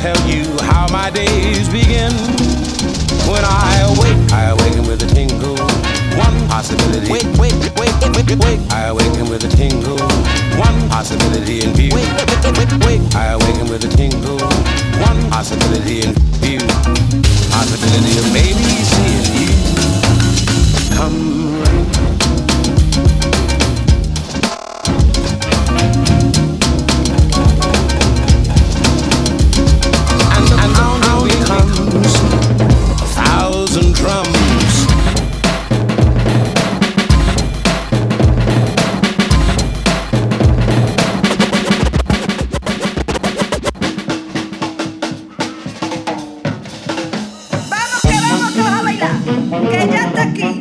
tell you how my days begin. When I awake, I awaken with a tingle. One possibility. Wait, wait, wait, wait, wait. I awaken with a tingle. One possibility in view. Wait, wait, wait, wait. I awaken with a tingle. One possibility in view. Possibility of maybe seeing you. que ya está aquí.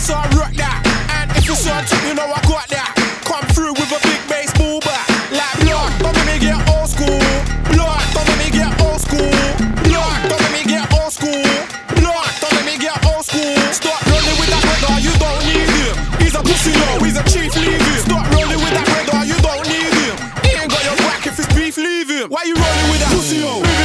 Arms, I rock that. And if it's on top, you know I got that. Come through with a big bass boo back. Like blood, don't make me get old school. Blood, don't make me get old school. Blood, don't make me get old school. Blood, don't make me get old school. Start rolling with that brother, you don't need him. He's a pussy yo, he's a chief, leave him. Start rolling with that brother, you don't need him. He ain't got your back if it's beef, leave him. Why you rolling with that pussy yo?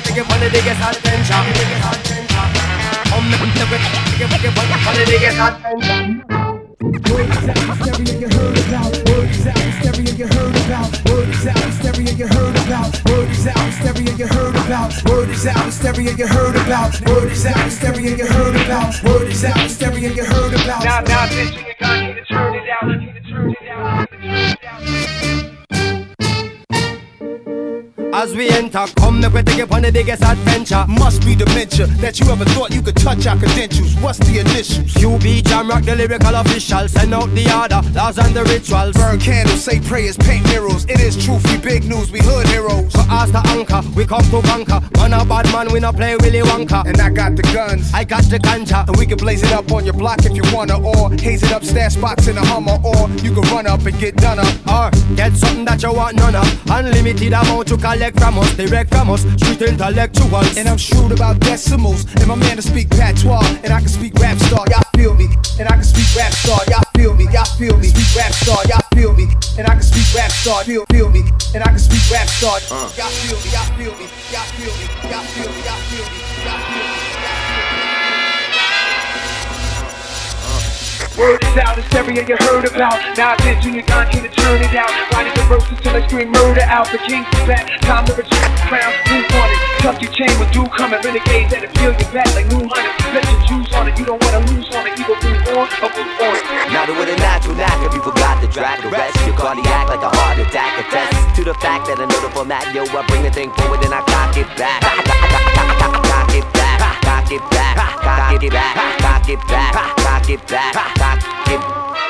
I'm the great to money biggest attention. I'm the great to money biggest attention. Word is out in stereo you heard about. Word is out in stereo you heard about. Word is out in stereo you heard about. Word is out in stereo you heard about. Word is out in stereo you heard about. Word is out in stereo you heard about. Word is out in you heard about. Now, now, attention, As we enter, come make we take it on the biggest adventure. Must be dementia that you ever thought you could touch our credentials. What's the initials? QB Jamrock, the lyrical official. Send out the order, laws and the rituals. Burn candles, say prayers, paint murals. It is truth, we big news, we hood heroes. For us to anchor, we come to conquer. Man a bad man, we no play Willy Wonka. And I got the guns. I got the ganja. And we can blaze it up on your block if you wanna, or haze it up, stash spots in a Hummer, or you can run up and get done up. Or get something that you want none of. Unlimited amount to collect from us, direct from us, street intellectuals. And I'm shrewd about decimals. And my man to speak patois, and I can speak rap star, y'all feel me. And I can speak rap star, y'all feel me, y'all feel me. Speak rap star, y'all feel me. And I can speak rap star, feel, feel me. And I can speak rap star, y'all feel me, y'all feel me, y'all feel me, y'all feel me, y'all feel me, y'all feel me. Word is out, hysteria you heard about. Now this Junior Gong can to turn it out. Riding the verses till I scream murder out. The king's back, time to return the crown. Move on it, tuck your chain with do coming. Renegades that'll feel your back like new hunters. Bet your juice on it, you don't wanna lose on it. Either move on or move on it. Now that with a natural knack, if you forgot to track the rest, your cardiac like a heart attack attests to the fact that I know the format, yo, I bring the thing forward and I. Cock it back, cock it back, cock it back, cock it back, cock it back, cock it back.